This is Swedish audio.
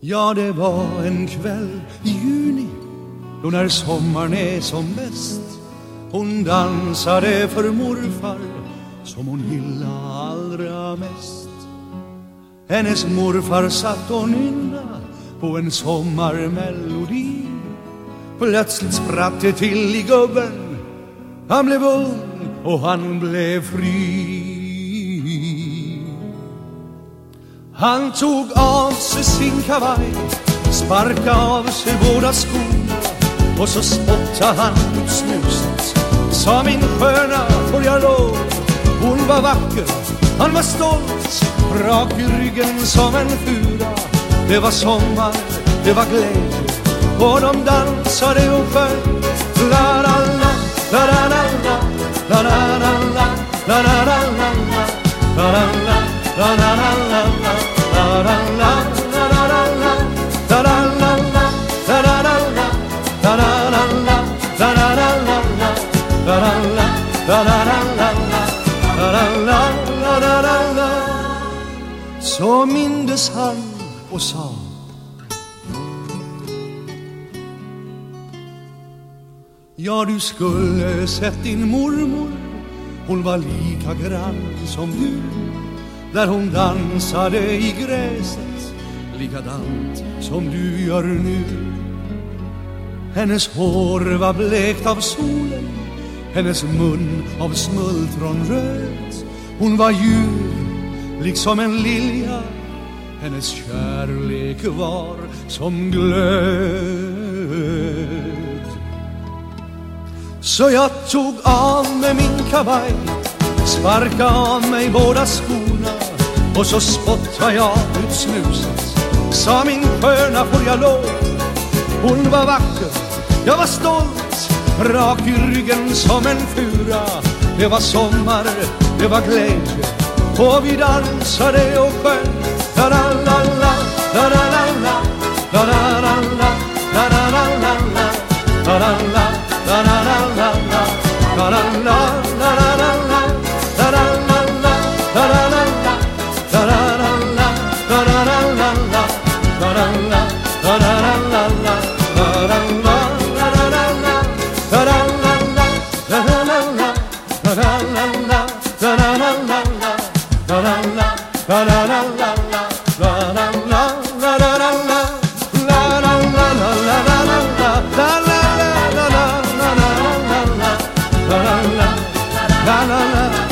Ja, det var en kväll i juni då när sommaren är som bäst. Hon dansade för morfar som hon gillade allra mest. Hennes morfar satt och nynna på en sommarmelodi. Plötsligt spratt det till i gubben. Han blev ung och han blev fri. Han tog av sig sin kavaj Sparka av sig båda skorna Och så spottade han ut snuset Sa min sköna, får jag lov Hon var vacker, han var stolt Rak i ryggen som en fura Det var sommar, det var glädje Och de dansade och sjöng La la la, la la la la La la la la, la la la la La la la, la la la så mindes han och sa Ja, du skulle sett din mormor. Hon var lika grann som du. Där hon dansade i gräset Likadant som du gör nu. Hennes hår var blekt av solen Hennes mun av smultron röd Hon var ljuv, liksom en lilja Hennes kärlek var som glöd. Så jag tog av mig min kavaj Sparka av mig båda skorna och så spottar jag ut snuset Sa min sköna får jag lov? Hon var vacker, jag var stolt. Rak i ryggen som en fura. Det var sommar, det var glädje. Och vi dansade och sjöng. La la la la, la la. La la la